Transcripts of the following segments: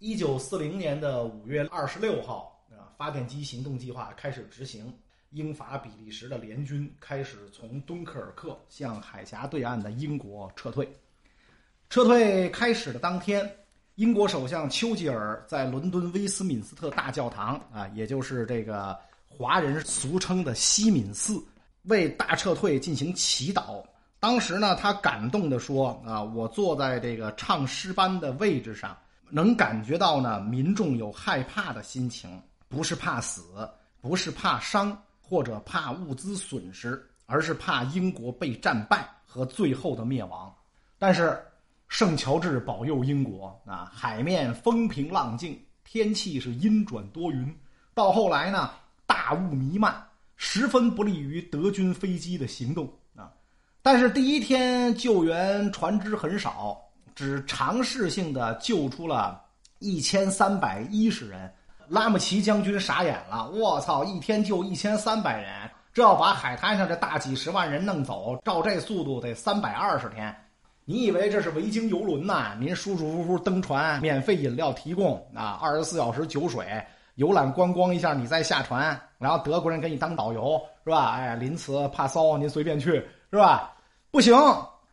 一九四零年的五月二十六号，啊，发电机行动计划开始执行，英法比利时的联军开始从敦刻尔克向海峡对岸的英国撤退。撤退开始的当天，英国首相丘吉尔在伦敦威斯敏斯特大教堂，啊，也就是这个华人俗称的西敏寺，为大撤退进行祈祷。当时呢，他感动地说：“啊，我坐在这个唱诗班的位置上，能感觉到呢，民众有害怕的心情，不是怕死，不是怕伤，或者怕物资损失，而是怕英国被战败和最后的灭亡。但是，圣乔治保佑英国啊，海面风平浪静，天气是阴转多云。到后来呢，大雾弥漫，十分不利于德军飞机的行动啊。”但是第一天救援船只很少，只尝试性的救出了一千三百一十人。拉姆齐将军傻眼了，我操！一天救一千三百人，这要把海滩上这大几十万人弄走，照这速度得三百二十天。你以为这是维京游轮呐？您舒舒服服登船，免费饮料提供啊，二十四小时酒水，游览观光一下，你再下船，然后德国人给你当导游是吧？哎，临茨、怕骚，您随便去。是吧？不行，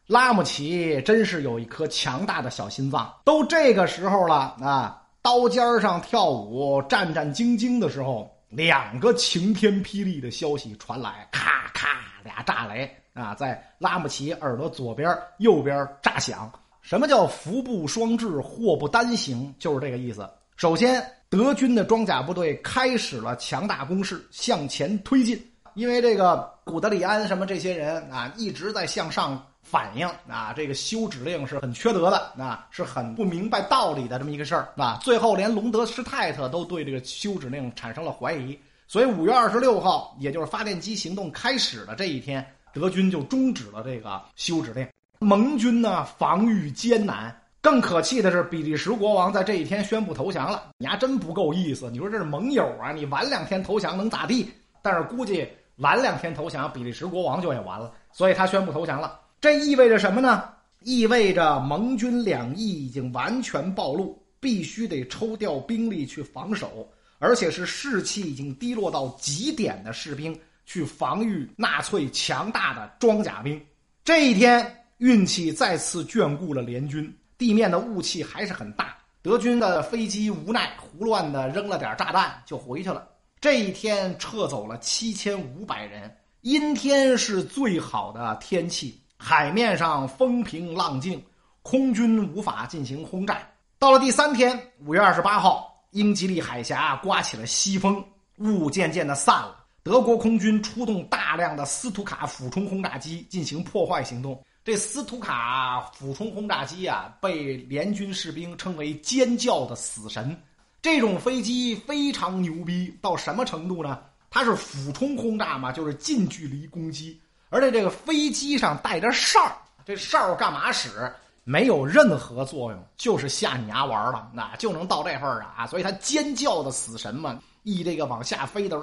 拉姆齐真是有一颗强大的小心脏。都这个时候了啊，刀尖上跳舞、战战兢兢的时候，两个晴天霹雳的消息传来，咔咔俩炸雷啊，在拉姆齐耳朵左边、右边炸响。什么叫福不双至，祸不单行？就是这个意思。首先，德军的装甲部队开始了强大攻势，向前推进。因为这个古德里安什么这些人啊，一直在向上反应啊，这个休指令是很缺德的啊，是很不明白道理的这么一个事儿啊。最后连隆德施泰特都对这个休指令产生了怀疑，所以五月二十六号，也就是发电机行动开始的这一天，德军就终止了这个休指令。盟军呢防御艰难，更可气的是，比利时国王在这一天宣布投降了。你还真不够意思，你说这是盟友啊，你晚两天投降能咋地？但是估计。晚两天投降，比利时国王就也完了，所以他宣布投降了。这意味着什么呢？意味着盟军两翼已经完全暴露，必须得抽调兵力去防守，而且是士气已经低落到极点的士兵去防御纳粹强大的装甲兵。这一天，运气再次眷顾了联军，地面的雾气还是很大，德军的飞机无奈胡乱的扔了点炸弹就回去了。这一天撤走了七千五百人，阴天是最好的天气，海面上风平浪静，空军无法进行轰炸。到了第三天，五月二十八号，英吉利海峡刮起了西风，雾渐渐的散了。德国空军出动大量的斯图卡俯冲轰炸机进行破坏行动。这斯图卡俯冲轰炸机啊，被联军士兵称为“尖叫的死神”。这种飞机非常牛逼到什么程度呢？它是俯冲轰炸嘛，就是近距离攻击，而且这个飞机上带着哨儿，这哨儿干嘛使？没有任何作用，就是吓你丫玩儿了，那就能到这份儿啊！所以它尖叫的死神嘛，一这个往下飞的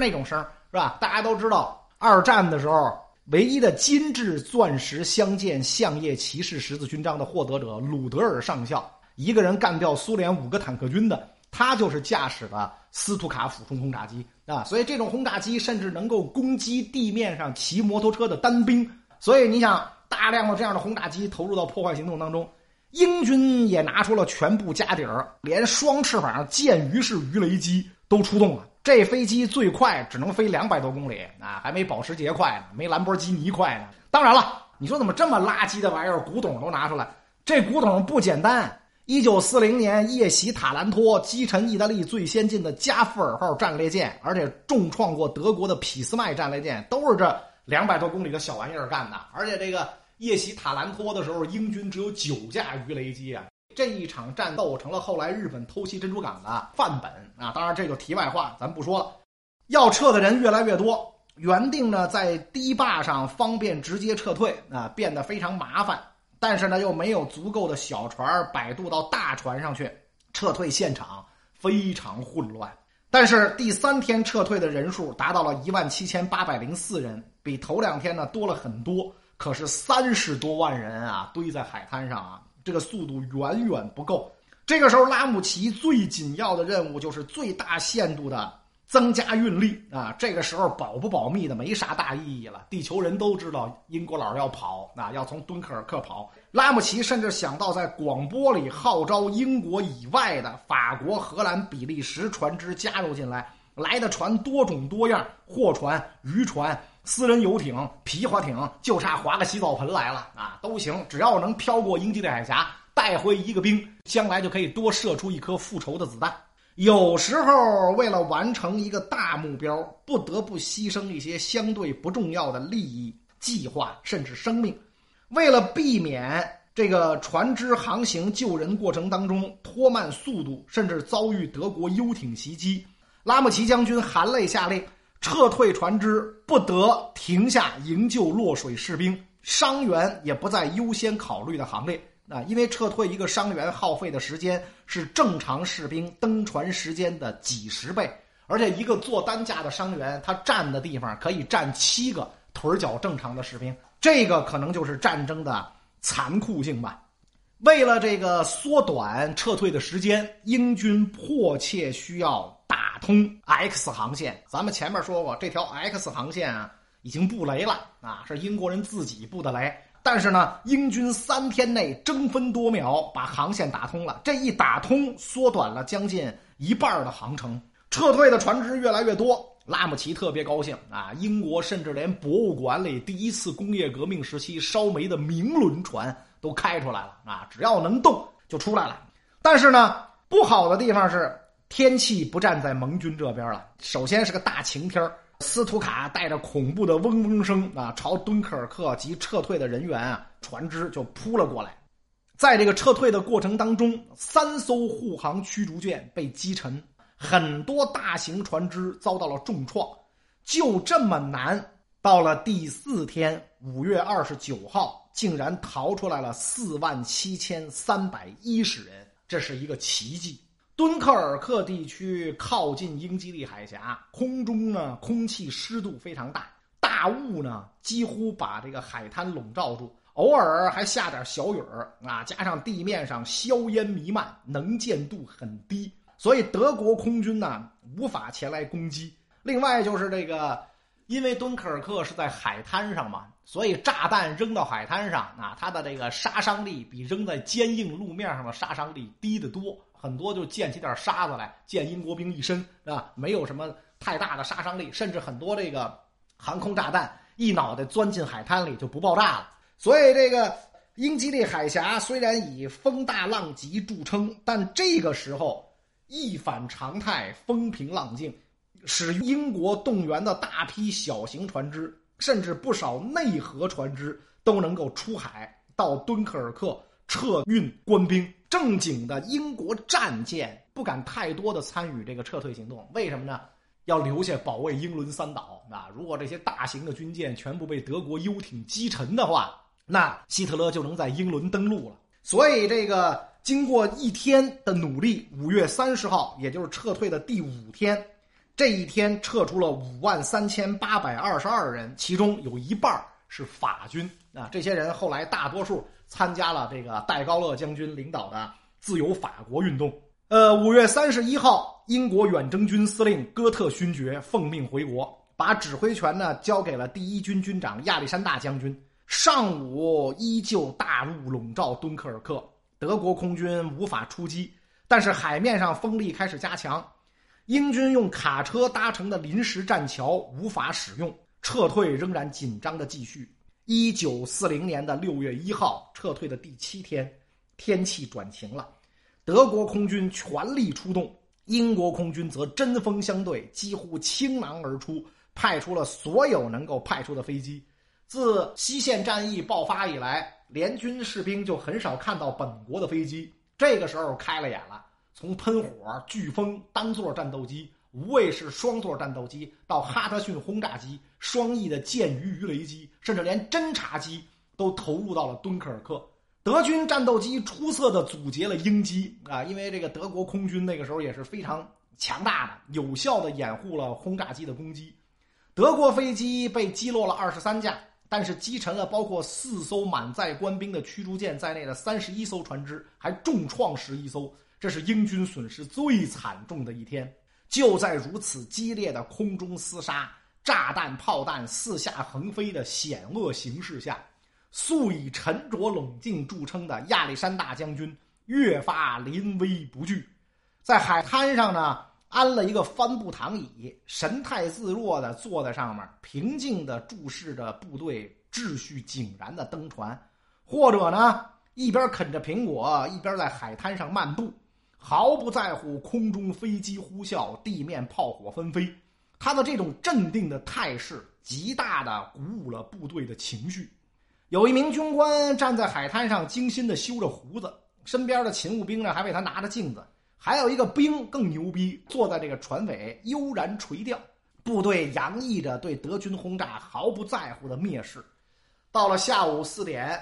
那种声是吧？大家都知道，二战的时候唯一的金质钻石相间相叶骑士十字勋章的获得者鲁德尔上校。一个人干掉苏联五个坦克军的，他就是驾驶的斯图卡俯冲轰炸机啊！所以这种轰炸机甚至能够攻击地面上骑摩托车的单兵。所以你想，大量的这样的轰炸机投入到破坏行动当中，英军也拿出了全部家底儿，连双翅膀剑鱼式鱼雷机都出动了。这飞机最快只能飞两百多公里啊，还没保时捷快呢，没兰博基尼快呢。当然了，你说怎么这么垃圾的玩意儿，古董都拿出来？这古董不简单。一九四零年，夜袭塔兰托，击沉意大利最先进的加富尔号战列舰，而且重创过德国的俾斯麦战列舰，都是这两百多公里的小玩意儿干的。而且这个夜袭塔兰托的时候，英军只有九架鱼雷机啊！这一场战斗成了后来日本偷袭珍珠港的范本啊！当然，这个题外话咱不说了。要撤的人越来越多，原定呢在堤坝上方便直接撤退啊，变得非常麻烦。但是呢，又没有足够的小船摆渡到大船上去，撤退现场非常混乱。但是第三天撤退的人数达到了一万七千八百零四人，比头两天呢多了很多。可是三十多万人啊堆在海滩上啊，这个速度远远不够。这个时候，拉姆齐最紧要的任务就是最大限度的增加运力啊。这个时候保不保密的没啥大意义了，地球人都知道英国佬要跑啊，要从敦刻尔克跑。拉姆齐甚至想到在广播里号召英国以外的法国、荷兰、比利时船只加入进来。来的船多种多样，货船、渔船、私人游艇、皮划艇，就差划个洗澡盆来了啊，都行，只要能飘过英吉利海峡。带回一个兵，将来就可以多射出一颗复仇的子弹。有时候为了完成一个大目标，不得不牺牲一些相对不重要的利益、计划，甚至生命。为了避免这个船只航行救人过程当中拖慢速度，甚至遭遇德国游艇袭击，拉姆齐将军含泪下令撤退船只，不得停下营救落水士兵，伤员也不在优先考虑的行列。啊，因为撤退一个伤员耗费的时间是正常士兵登船时间的几十倍，而且一个坐担架的伤员，他站的地方可以站七个腿脚正常的士兵，这个可能就是战争的残酷性吧。为了这个缩短撤退的时间，英军迫切需要打通 X 航线。咱们前面说过，这条 X 航线啊，已经布雷了啊，是英国人自己布的雷。但是呢，英军三天内争分夺秒把航线打通了，这一打通，缩短了将近一半的航程，撤退的船只越来越多。拉姆齐特别高兴啊！英国甚至连博物馆里第一次工业革命时期烧煤的明轮船都开出来了啊！只要能动就出来了。但是呢，不好的地方是天气不站在盟军这边了。首先是个大晴天儿。斯图卡带着恐怖的嗡嗡声啊，朝敦刻尔克及撤退的人员啊，船只就扑了过来。在这个撤退的过程当中，三艘护航驱逐舰被击沉，很多大型船只遭到了重创。就这么难，到了第四天，五月二十九号，竟然逃出来了四万七千三百一十人，这是一个奇迹。敦刻尔克地区靠近英吉利海峡，空中呢空气湿度非常大，大雾呢几乎把这个海滩笼罩住，偶尔还下点小雨儿啊，加上地面上硝烟弥漫，能见度很低，所以德国空军呢无法前来攻击。另外就是这个，因为敦刻尔克是在海滩上嘛，所以炸弹扔到海滩上啊，它的这个杀伤力比扔在坚硬路面上的杀伤力低得多。很多就溅起点沙子来，溅英国兵一身，啊？没有什么太大的杀伤力，甚至很多这个航空炸弹一脑袋钻进海滩里就不爆炸了。所以，这个英吉利海峡虽然以风大浪急著称，但这个时候一反常态，风平浪静，使英国动员的大批小型船只，甚至不少内河船只都能够出海到敦刻尔克撤运官兵。正经的英国战舰不敢太多的参与这个撤退行动，为什么呢？要留下保卫英伦三岛啊！如果这些大型的军舰全部被德国游艇击沉的话，那希特勒就能在英伦登陆了。所以，这个经过一天的努力，五月三十号，也就是撤退的第五天，这一天撤出了五万三千八百二十二人，其中有一半是法军啊！这些人后来大多数。参加了这个戴高乐将军领导的自由法国运动。呃，五月三十一号，英国远征军司令戈特勋爵奉命回国，把指挥权呢交给了第一军军长亚历山大将军。上午依旧大雾笼罩敦刻尔克，德国空军无法出击，但是海面上风力开始加强，英军用卡车搭成的临时栈桥无法使用，撤退仍然紧张的继续。一九四零年的六月一号，撤退的第七天，天气转晴了，德国空军全力出动，英国空军则针锋相对，几乎倾囊而出，派出了所有能够派出的飞机。自西线战役爆发以来，联军士兵就很少看到本国的飞机，这个时候开了眼了，从喷火、飓风、单座战斗机。无畏是双座战斗机，到哈德逊轰炸机、双翼的剑鱼鱼雷机，甚至连侦察机都投入到了敦刻尔克。德军战斗机出色的阻截了英机啊，因为这个德国空军那个时候也是非常强大的，有效的掩护了轰炸机的攻击。德国飞机被击落了二十三架，但是击沉了包括四艘满载官兵的驱逐舰在内的三十一艘船只，还重创十一艘，这是英军损失最惨重的一天。就在如此激烈的空中厮杀、炸弹、炮弹四下横飞的险恶形势下，素以沉着冷静著称的亚历山大将军越发临危不惧，在海滩上呢。安了一个帆布躺椅，神态自若的坐在上面，平静的注视着部队秩序井然的登船，或者呢，一边啃着苹果，一边在海滩上漫步，毫不在乎空中飞机呼啸，地面炮火纷飞。他的这种镇定的态势，极大的鼓舞了部队的情绪。有一名军官站在海滩上，精心的修着胡子，身边的勤务兵呢，还为他拿着镜子。还有一个兵更牛逼，坐在这个船尾悠然垂钓。部队洋溢着对德军轰炸毫不在乎的蔑视。到了下午四点，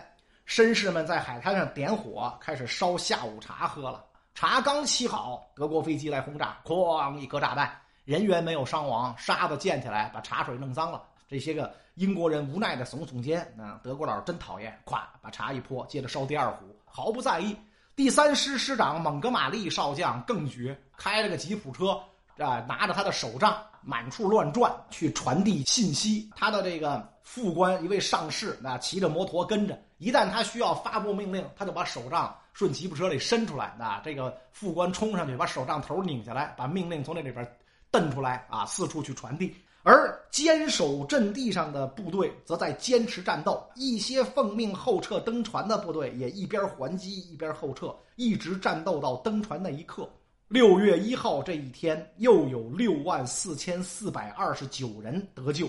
绅士们在海滩上点火，开始烧下午茶喝了。茶刚沏好，德国飞机来轰炸，哐一颗炸弹，人员没有伤亡，沙子溅起来，把茶水弄脏了。这些个英国人无奈的耸耸肩，啊，德国佬真讨厌，咵把茶一泼，接着烧第二壶，毫不在意。第三师师长蒙哥马利少将更绝，开了个吉普车，啊，拿着他的手杖满处乱转，去传递信息。他的这个副官一位上士，那骑着摩托跟着，一旦他需要发布命令，他就把手杖顺吉普车里伸出来，那这个副官冲上去把手杖头拧下来，把命令从那里边蹬出来，啊，四处去传递。而坚守阵地上的部队则在坚持战斗，一些奉命后撤登船的部队也一边还击一边后撤，一直战斗到登船那一刻。六月一号这一天，又有六万四千四百二十九人得救。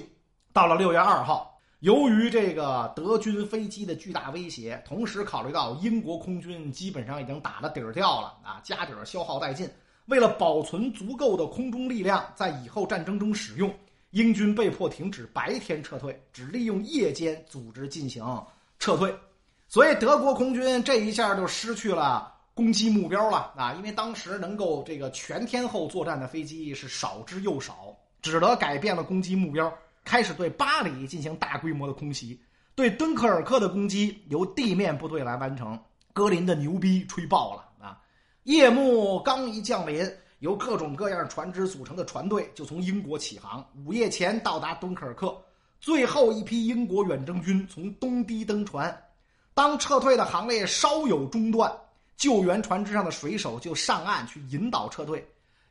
到了六月二号，由于这个德军飞机的巨大威胁，同时考虑到英国空军基本上已经打了底儿掉了啊，家底儿消耗殆尽，为了保存足够的空中力量，在以后战争中使用。英军被迫停止白天撤退，只利用夜间组织进行撤退，所以德国空军这一下就失去了攻击目标了啊！因为当时能够这个全天候作战的飞机是少之又少，只得改变了攻击目标，开始对巴黎进行大规模的空袭，对敦刻尔克的攻击由地面部队来完成。格林的牛逼吹爆了啊！夜幕刚一降临。由各种各样船只组成的船队就从英国起航，午夜前到达敦刻尔克。最后一批英国远征军从东堤登船。当撤退的行列稍有中断，救援船只上的水手就上岸去引导撤退。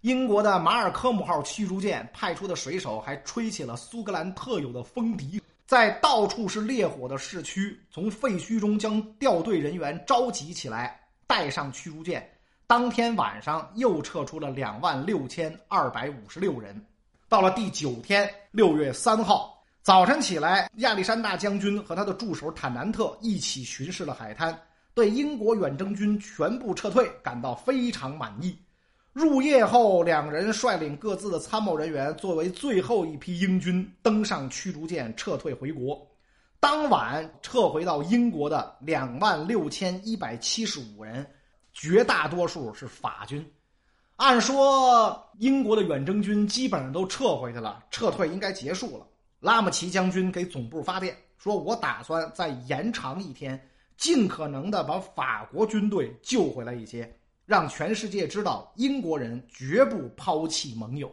英国的马尔科姆号驱逐舰派出的水手还吹起了苏格兰特有的风笛，在到处是烈火的市区，从废墟中将掉队人员召集起来，带上驱逐舰。当天晚上又撤出了两万六千二百五十六人。到了第九天，六月三号早晨起来，亚历山大将军和他的助手坦南特一起巡视了海滩，对英国远征军全部撤退感到非常满意。入夜后，两人率领各自的参谋人员，作为最后一批英军登上驱逐舰撤退回国。当晚撤回到英国的两万六千一百七十五人。绝大多数是法军，按说英国的远征军基本上都撤回去了，撤退应该结束了。拉姆齐将军给总部发电说：“我打算再延长一天，尽可能的把法国军队救回来一些，让全世界知道英国人绝不抛弃盟友。”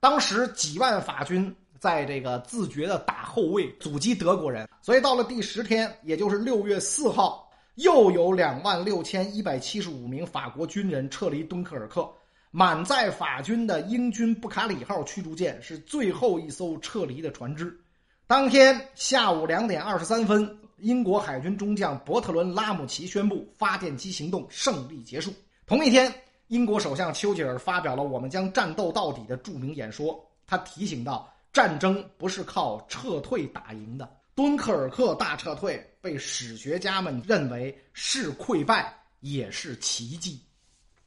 当时几万法军在这个自觉的打后卫，阻击德国人，所以到了第十天，也就是六月四号。又有两万六千一百七十五名法国军人撤离敦刻尔克，满载法军的英军布卡里号驱逐舰是最后一艘撤离的船只。当天下午两点二十三分，英国海军中将伯特伦·拉姆齐宣布发电机行动胜利结束。同一天，英国首相丘吉尔发表了“我们将战斗到底”的著名演说，他提醒到：战争不是靠撤退打赢的。敦刻尔克大撤退被史学家们认为是溃败，也是奇迹。